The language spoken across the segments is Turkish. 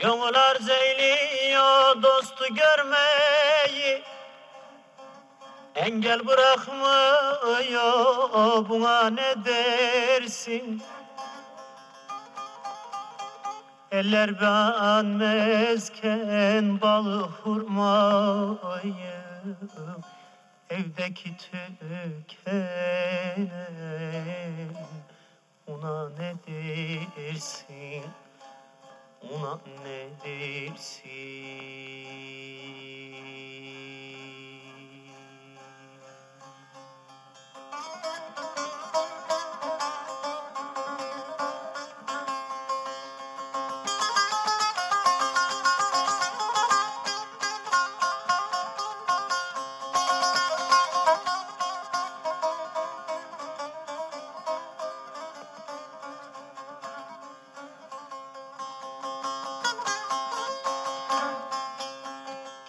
Gönül arz eyliyor dostu görmeyi. Engel bırakmıyor buna ne dersin? Eller beğenmezken balı hurmayı. Evdeki tüken Una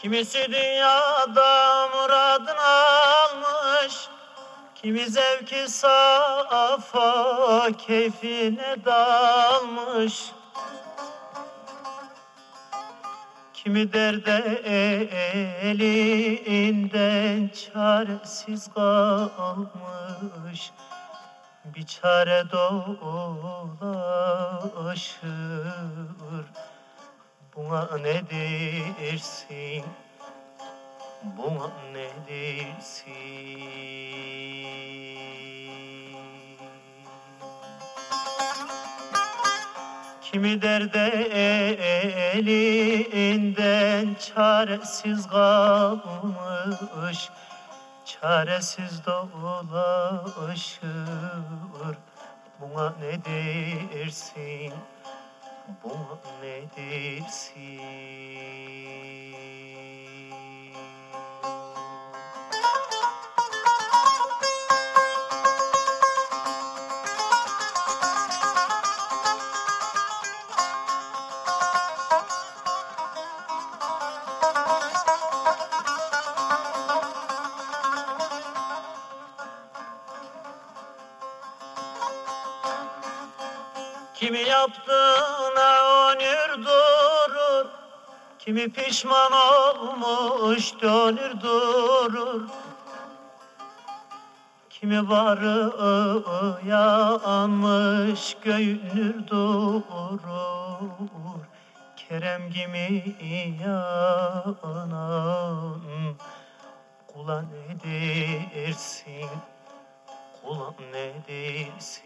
Kimisi dünyada muradını almış Kimi zevki safa keyfine dalmış. Kimi derde elinden çaresiz kalmış Bir çare dolaşır Buna ne dersin? Buna ne dersin? Kimi derde elinden çaresiz kalmış Çaresiz dolaşır Buna ne dersin? Buna ne Kimi yaptığına onur durur Kimi pişman olmuş dönür durur. Kimi varı yanmış göğünür durur Kerem gibi yanan Kula ne dersin Kula ne dersin?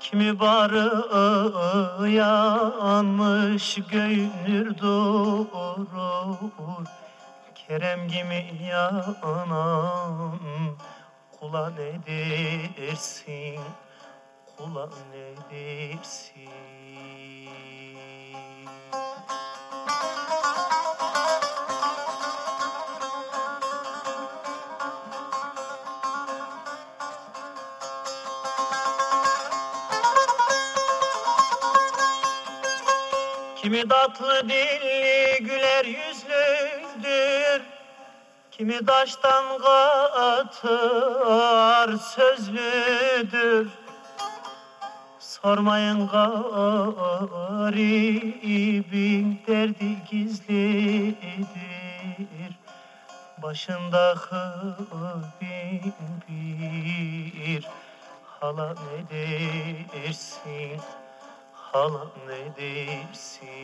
Kimi barı yanmış göğünür durur Kerem gibi yanan kula ne dersin? Kula ne dersin Kimi tatlı dilli güler yüzlüdür Kimi taştan katar sözlüdür Sormayın garibin derdi gizlidir Başında bin bir hala ne dersin Hala ne dersin?